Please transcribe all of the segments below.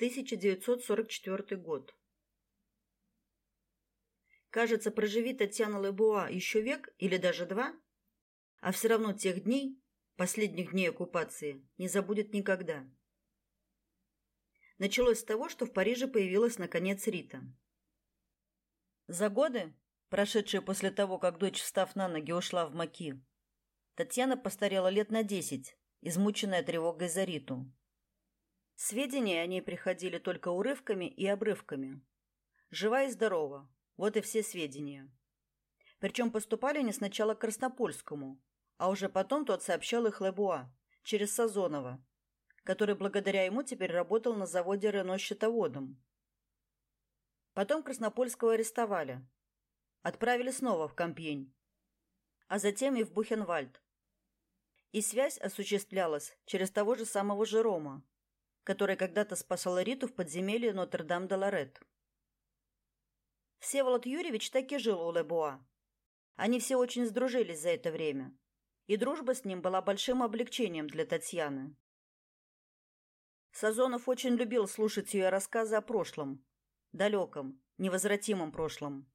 1944 год. Кажется, проживи Татьяна Лебуа еще век или даже два, а все равно тех дней, последних дней оккупации, не забудет никогда. Началось с того, что в Париже появилась наконец Рита. За годы, прошедшие после того, как дочь, встав на ноги, ушла в Маки, Татьяна постарела лет на десять, измученная тревогой за Риту. Сведения о ней приходили только урывками и обрывками. Жива и здорова, вот и все сведения. Причем поступали они сначала к Краснопольскому, а уже потом тот сообщал их Лебуа через Сазонова, который благодаря ему теперь работал на заводе Рено счетоводом. Потом Краснопольского арестовали. Отправили снова в Кампьень, а затем и в Бухенвальд. И связь осуществлялась через того же самого Жерома, который когда-то спасал Риту в подземелье Нотр-Дам-де-Лорет. Всеволод Юрьевич таки жил у Лебуа. Они все очень сдружились за это время, и дружба с ним была большим облегчением для Татьяны. Сазонов очень любил слушать ее рассказы о прошлом, далеком, невозвратимом прошлом.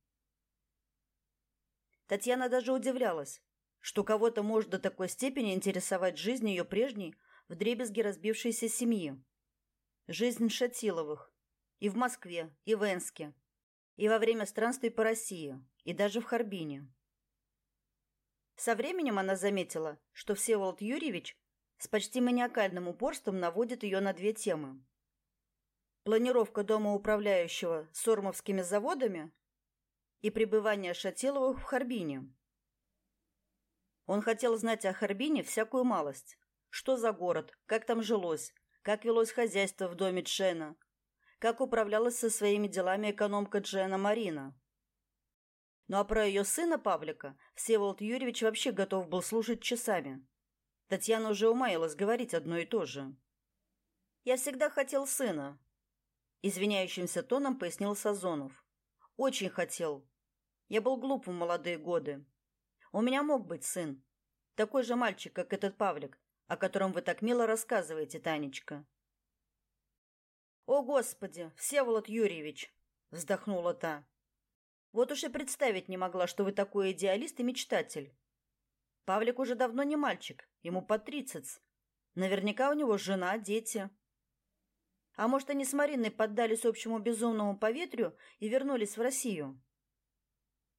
Татьяна даже удивлялась, что кого-то может до такой степени интересовать жизнь ее прежней, вдребезги разбившейся семьи. Жизнь Шатиловых и в Москве, и в Энске, и во время странствий по России, и даже в Харбине. Со временем она заметила, что Всеволод Юрьевич с почти маниакальным упорством наводит ее на две темы. Планировка дома управляющего Сормовскими заводами и пребывание Шатиловых в Харбине. Он хотел знать о Харбине всякую малость. Что за город, как там жилось, как велось хозяйство в доме Джена, как управлялась со своими делами экономка Джена Марина. Ну а про ее сына Павлика Всеволод Юрьевич вообще готов был слушать часами. Татьяна уже умаялась говорить одно и то же. «Я всегда хотел сына», — извиняющимся тоном пояснил Сазонов. «Очень хотел. Я был глуп в молодые годы. У меня мог быть сын. Такой же мальчик, как этот Павлик, о котором вы так мило рассказываете, Танечка». «О, Господи, Всеволод Юрьевич!» — вздохнула та. «Вот уж и представить не могла, что вы такой идеалист и мечтатель. Павлик уже давно не мальчик, ему по тридцать. Наверняка у него жена, дети. А может, они с Мариной поддались общему безумному поветрию и вернулись в Россию?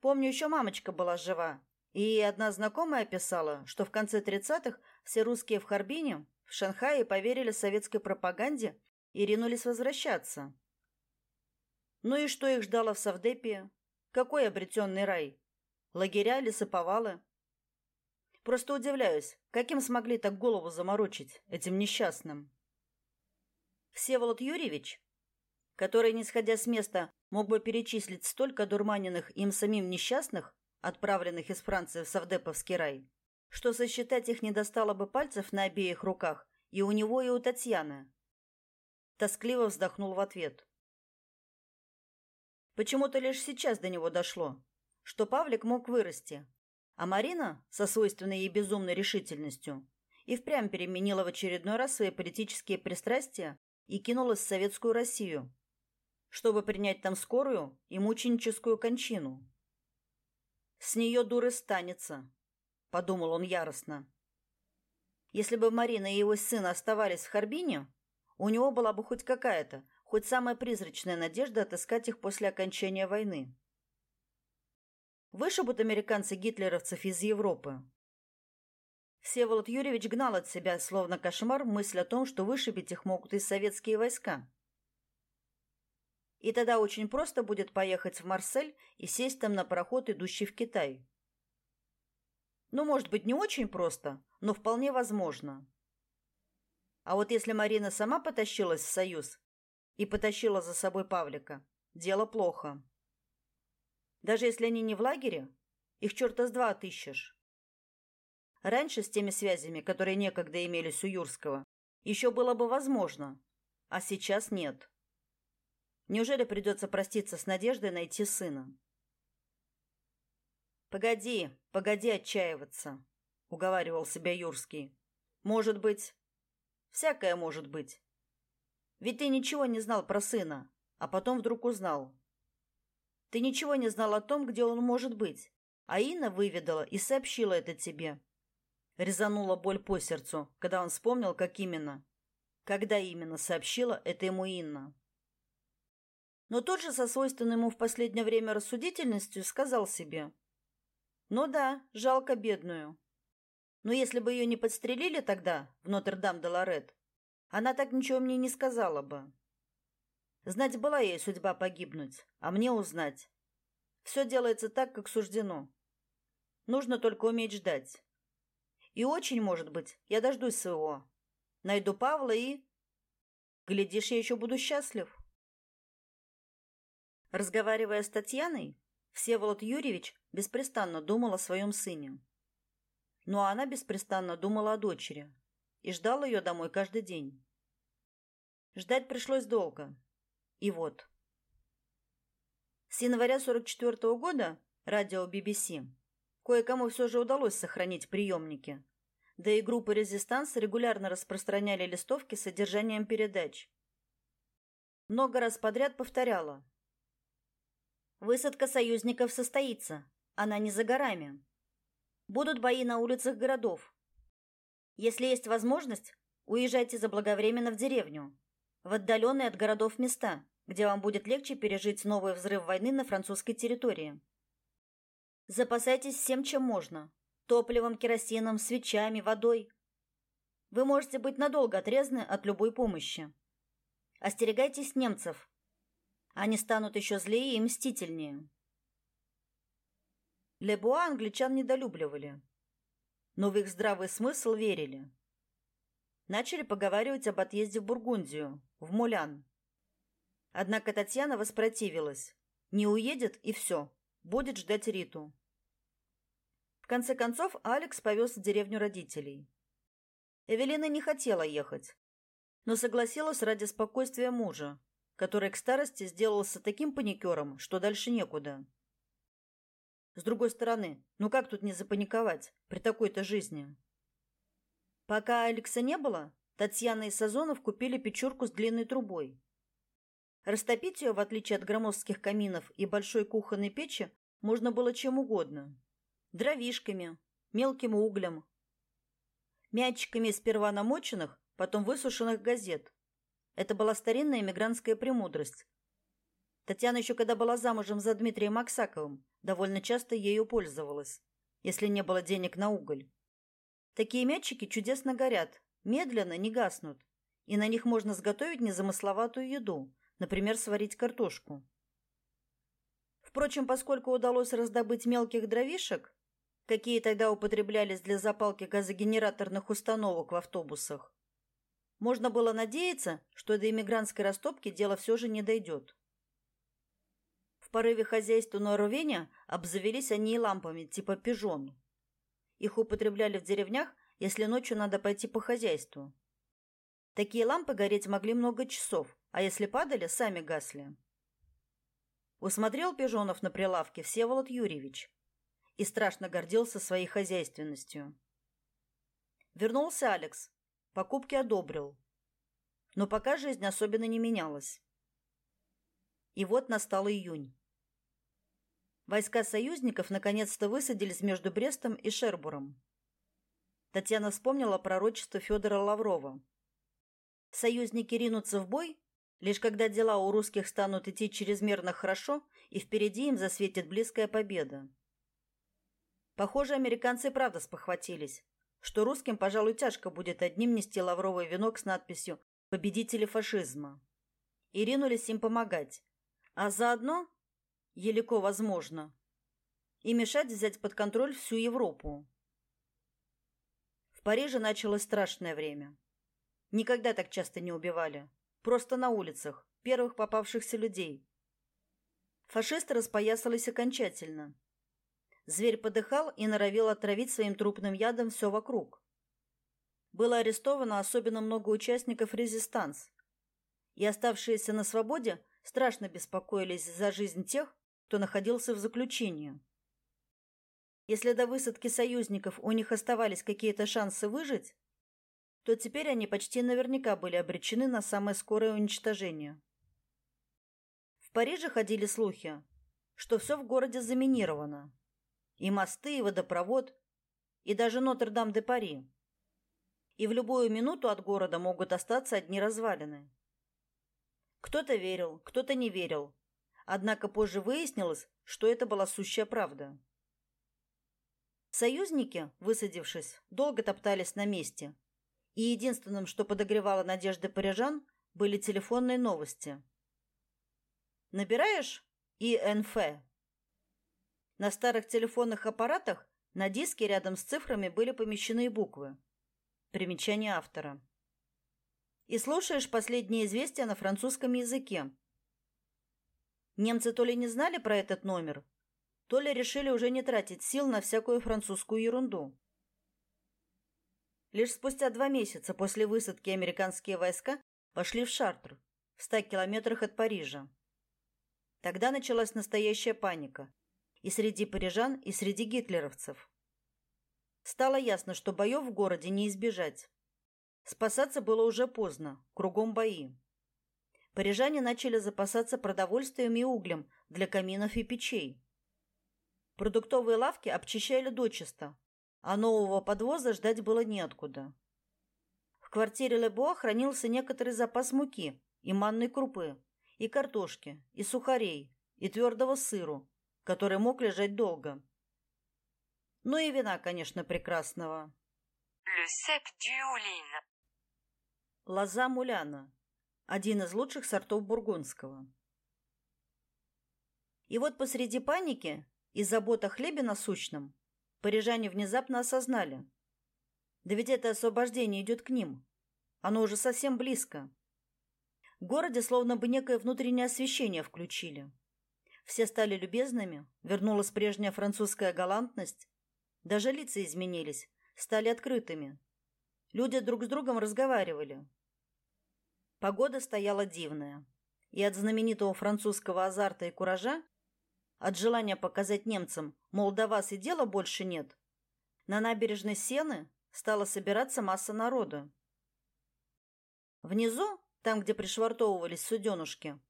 Помню, еще мамочка была жива, и одна знакомая писала, что в конце тридцатых все русские в Харбине, в Шанхае поверили советской пропаганде и ринулись возвращаться. Ну и что их ждало в Савдепе? Какой обретенный рай? Лагеря, лесоповалы? Просто удивляюсь, каким смогли так голову заморочить этим несчастным. Всеволод Юрьевич, который, не сходя с места, мог бы перечислить столько дурманенных им самим несчастных, отправленных из Франции в Савдеповский рай, что сосчитать их не достало бы пальцев на обеих руках и у него, и у Татьяны. Тоскливо вздохнул в ответ. Почему-то лишь сейчас до него дошло, что Павлик мог вырасти, а Марина, со свойственной ей безумной решительностью, и впрямь переменила в очередной раз свои политические пристрастия и кинулась в советскую Россию, чтобы принять там скорую и мученическую кончину. «С нее дуры станется», — подумал он яростно. Если бы Марина и его сын оставались в Харбине, у него была бы хоть какая-то, хоть самая призрачная надежда отыскать их после окончания войны. Вышибут американцы гитлеровцев из Европы. Всеволод Юрьевич гнал от себя, словно кошмар, мысль о том, что вышибить их могут и советские войска. И тогда очень просто будет поехать в Марсель и сесть там на пароход, идущий в Китай. Ну, может быть, не очень просто, но вполне возможно. А вот если Марина сама потащилась в Союз и потащила за собой Павлика, дело плохо. Даже если они не в лагере, их черта с два отыщешь. Раньше с теми связями, которые некогда имелись у Юрского, еще было бы возможно, а сейчас нет. Неужели придется проститься с надеждой найти сына? Погоди, погоди отчаиваться, уговаривал себя Юрский. Может быть, всякое может быть. Ведь ты ничего не знал про сына, а потом вдруг узнал. Ты ничего не знал о том, где он может быть, а Инна выведала и сообщила это тебе. Резанула боль по сердцу, когда он вспомнил, как именно. Когда именно сообщила это ему Инна. Но тот же со свойственной ему в последнее время рассудительностью сказал себе. «Ну да, жалко бедную. Но если бы ее не подстрелили тогда, в Нотр-Дам-де-Лорет, она так ничего мне не сказала бы. Знать была ей судьба погибнуть, а мне узнать. Все делается так, как суждено. Нужно только уметь ждать. И очень, может быть, я дождусь своего. Найду Павла и... Глядишь, я еще буду счастлив. Разговаривая с Татьяной, Всеволод Юрьевич беспрестанно думал о своем сыне. Но она беспрестанно думала о дочери и ждал ее домой каждый день. Ждать пришлось долго. И вот. С января 44 -го года радио BBC кое-кому все же удалось сохранить приемники. Да и группы «Резистанс» регулярно распространяли листовки с содержанием передач. Много раз подряд повторяла. Высадка союзников состоится. Она не за горами. Будут бои на улицах городов. Если есть возможность, уезжайте заблаговременно в деревню в отдаленные от городов места, где вам будет легче пережить новый взрыв войны на французской территории. Запасайтесь всем, чем можно: топливом, керосином, свечами, водой. Вы можете быть надолго отрезаны от любой помощи. Остерегайтесь немцев. Они станут еще злее и мстительнее. Лебуа англичан недолюбливали, но в их здравый смысл верили. Начали поговаривать об отъезде в Бургундию, в Мулян. Однако Татьяна воспротивилась. Не уедет и все. Будет ждать Риту. В конце концов, Алекс повез в деревню родителей. Эвелина не хотела ехать, но согласилась ради спокойствия мужа, который к старости сделался таким паникером, что дальше некуда. С другой стороны, ну как тут не запаниковать при такой-то жизни? Пока Алекса не было, Татьяна и Сазонов купили печурку с длинной трубой. Растопить ее, в отличие от громоздких каминов и большой кухонной печи, можно было чем угодно. Дровишками, мелким углем, мячиками сперва намоченных, потом высушенных газет. Это была старинная эмигрантская премудрость. Татьяна еще когда была замужем за Дмитрием Аксаковым, довольно часто ею пользовалась, если не было денег на уголь. Такие мячики чудесно горят, медленно не гаснут, и на них можно сготовить незамысловатую еду, например, сварить картошку. Впрочем, поскольку удалось раздобыть мелких дровишек, какие тогда употреблялись для запалки газогенераторных установок в автобусах, можно было надеяться, что до иммигрантской растопки дело все же не дойдет. В порыве хозяйственного рвения обзавелись они и лампами типа пижон. Их употребляли в деревнях, если ночью надо пойти по хозяйству. Такие лампы гореть могли много часов, а если падали, сами гасли. Усмотрел пижонов на прилавке Всеволод Юрьевич и страшно гордился своей хозяйственностью. Вернулся Алекс, покупки одобрил. Но пока жизнь особенно не менялась. И вот настал июнь. Войска союзников наконец-то высадились между Брестом и Шербуром. Татьяна вспомнила пророчество Федора Лаврова. Союзники ринутся в бой, лишь когда дела у русских станут идти чрезмерно хорошо, и впереди им засветит близкая победа. Похоже, американцы правда спохватились, что русским, пожалуй, тяжко будет одним нести лавровый венок с надписью «Победители фашизма». И ринулись им помогать. А заодно елико возможно, и мешать взять под контроль всю Европу. В Париже началось страшное время. Никогда так часто не убивали. Просто на улицах, первых попавшихся людей. Фашисты распоясались окончательно. Зверь подыхал и норовил отравить своим трупным ядом все вокруг. Было арестовано особенно много участников резистанс. И оставшиеся на свободе страшно беспокоились за жизнь тех, кто находился в заключении. Если до высадки союзников у них оставались какие-то шансы выжить, то теперь они почти наверняка были обречены на самое скорое уничтожение. В Париже ходили слухи, что все в городе заминировано. И мосты, и водопровод, и даже Нотр-Дам-де-Пари. И в любую минуту от города могут остаться одни развалины. Кто-то верил, кто-то не верил. Однако позже выяснилось, что это была сущая правда. Союзники, высадившись, долго топтались на месте – и единственным, что подогревало надежды парижан, были телефонные новости. Набираешь ИНФ? На старых телефонных аппаратах на диске рядом с цифрами были помещены буквы. Примечание автора. И слушаешь последние известия на французском языке. Немцы то ли не знали про этот номер, то ли решили уже не тратить сил на всякую французскую ерунду. Лишь спустя два месяца после высадки американские войска пошли в Шартр, в ста километрах от Парижа. Тогда началась настоящая паника и среди парижан, и среди гитлеровцев. Стало ясно, что боев в городе не избежать. Спасаться было уже поздно, кругом бои. Парижане начали запасаться продовольствием и углем для каминов и печей. Продуктовые лавки обчищали дочисто, а нового подвоза ждать было неоткуда. В квартире Лебуа хранился некоторый запас муки и манной крупы, и картошки, и сухарей, и твердого сыру, который мог лежать долго. Ну и вина, конечно, прекрасного. Le cep du Лоза Муляна. Один из лучших сортов бургундского. И вот посреди паники и забот о хлебе насущном Парижане внезапно осознали. Да ведь это освобождение идет к ним. Оно уже совсем близко. В городе словно бы некое внутреннее освещение включили. Все стали любезными, вернулась прежняя французская галантность. Даже лица изменились, стали открытыми. Люди друг с другом разговаривали. Погода стояла дивная. И от знаменитого французского азарта и куража от желания показать немцам, мол, до вас и дела больше нет, на набережной Сены стала собираться масса народа. Внизу, там, где пришвартовывались суденушки,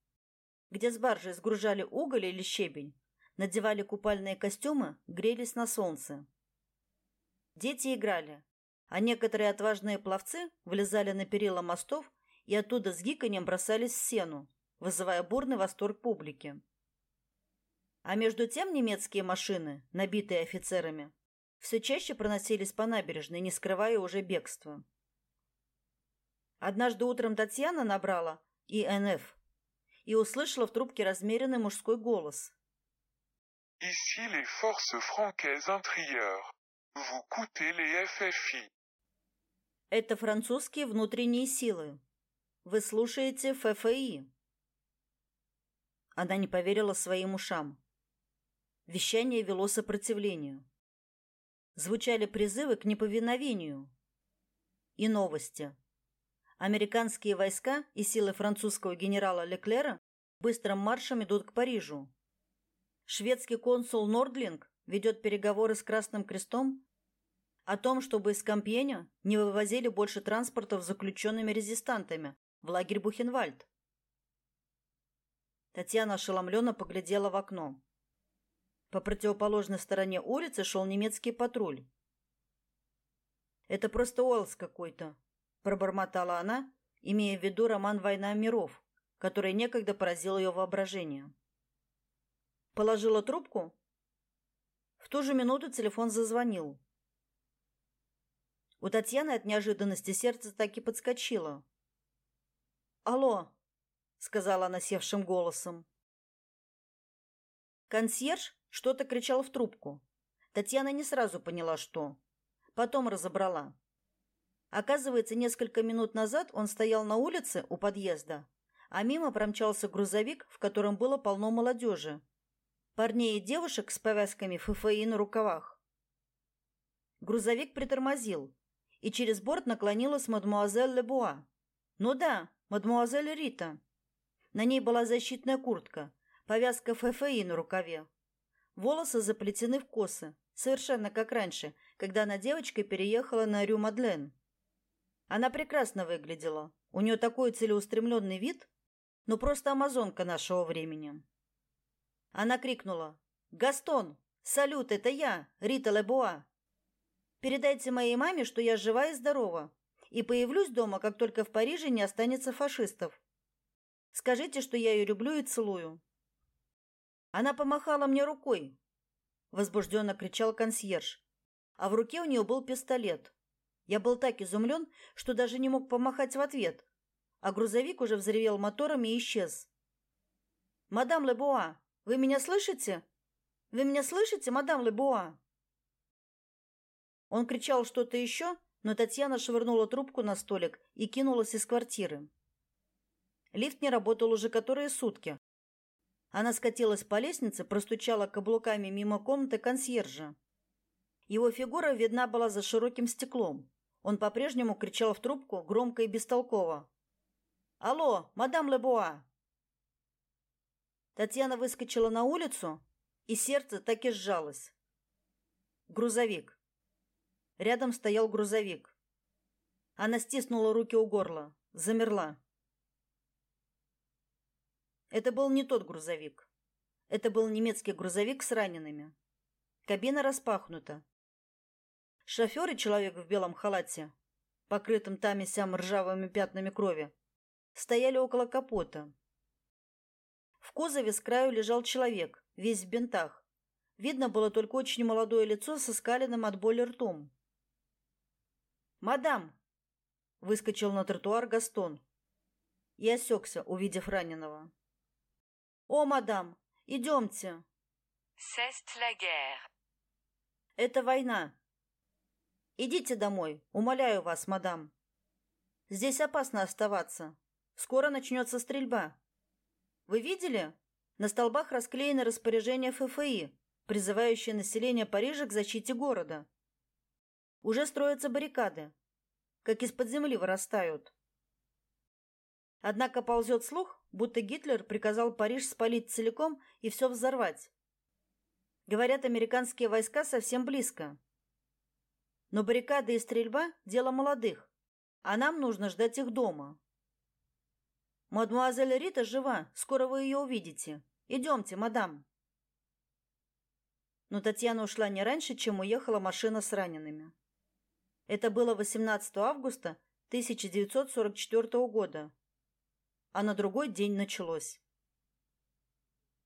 где с баржи сгружали уголь или щебень, надевали купальные костюмы, грелись на солнце. Дети играли, а некоторые отважные пловцы влезали на перила мостов и оттуда с гиканьем бросались в сену, вызывая бурный восторг публики. А между тем немецкие машины, набитые офицерами, все чаще проносились по набережной, не скрывая уже бегства. Однажды утром Татьяна набрала ИНФ и услышала в трубке размеренный мужской голос. Ici les forces franquaises intérieures. Vous coûtez les FFI. Это французские внутренние силы. Вы слушаете ФФИ. Она не поверила своим ушам. Вещание вело сопротивлению. Звучали призывы к неповиновению. И новости. Американские войска и силы французского генерала Леклера быстрым маршем идут к Парижу. Шведский консул Нордлинг ведет переговоры с Красным Крестом о том, чтобы из Кампьеня не вывозили больше транспортов с заключенными резистантами в лагерь Бухенвальд. Татьяна ошеломленно поглядела в окно. По противоположной стороне улицы шел немецкий патруль. «Это просто Уэллс какой-то», — пробормотала она, имея в виду роман «Война миров», который некогда поразил ее воображение. Положила трубку. В ту же минуту телефон зазвонил. У Татьяны от неожиданности сердце так и подскочило. «Алло», — сказала она севшим голосом. Консьерж что-то кричал в трубку. Татьяна не сразу поняла, что. Потом разобрала. Оказывается, несколько минут назад он стоял на улице у подъезда, а мимо промчался грузовик, в котором было полно молодежи. Парней и девушек с повязками ФФИ на рукавах. Грузовик притормозил, и через борт наклонилась мадмуазель Лебуа. Ну да, мадмуазель Рита. На ней была защитная куртка, повязка ФФИ на рукаве. Волосы заплетены в косы, совершенно как раньше, когда она девочкой переехала на Рю-Мадлен. Она прекрасно выглядела. У нее такой целеустремленный вид, ну просто амазонка нашего времени. Она крикнула. «Гастон! Салют, это я, Рита Лебуа! Передайте моей маме, что я жива и здорова, и появлюсь дома, как только в Париже не останется фашистов. Скажите, что я ее люблю и целую». Она помахала мне рукой, возбужденно кричал консьерж, а в руке у нее был пистолет. Я был так изумлен, что даже не мог помахать в ответ, а грузовик уже взревел моторами и исчез. «Мадам Лебуа, вы меня слышите? Вы меня слышите, мадам Лебуа?» Он кричал что-то еще, но Татьяна швырнула трубку на столик и кинулась из квартиры. Лифт не работал уже которые сутки. Она скатилась по лестнице, простучала каблуками мимо комнаты консьержа. Его фигура видна была за широким стеклом. Он по-прежнему кричал в трубку громко и бестолково. «Алло, мадам Лебуа!» Татьяна выскочила на улицу, и сердце так и сжалось. Грузовик. Рядом стоял грузовик. Она стиснула руки у горла, замерла. Это был не тот грузовик. Это был немецкий грузовик с ранеными. Кабина распахнута. Шофер и человек в белом халате, покрытым там ржавыми пятнами крови, стояли около капота. В кузове с краю лежал человек, весь в бинтах. Видно было только очень молодое лицо со скаленным от боли ртом. «Мадам!» — выскочил на тротуар Гастон и осекся, увидев раненого. «О, мадам, идемте!» La guerre. «Это война!» Идите домой, умоляю вас, мадам. Здесь опасно оставаться. Скоро начнется стрельба. Вы видели? На столбах расклеены распоряжения ФФИ, призывающие население Парижа к защите города. Уже строятся баррикады, как из-под земли вырастают. Однако ползет слух, будто Гитлер приказал Париж спалить целиком и все взорвать. Говорят, американские войска совсем близко. Но баррикады и стрельба — дело молодых, а нам нужно ждать их дома. Мадмуазель Рита жива, скоро вы ее увидите. Идемте, мадам. Но Татьяна ушла не раньше, чем уехала машина с ранеными. Это было 18 августа 1944 года, а на другой день началось.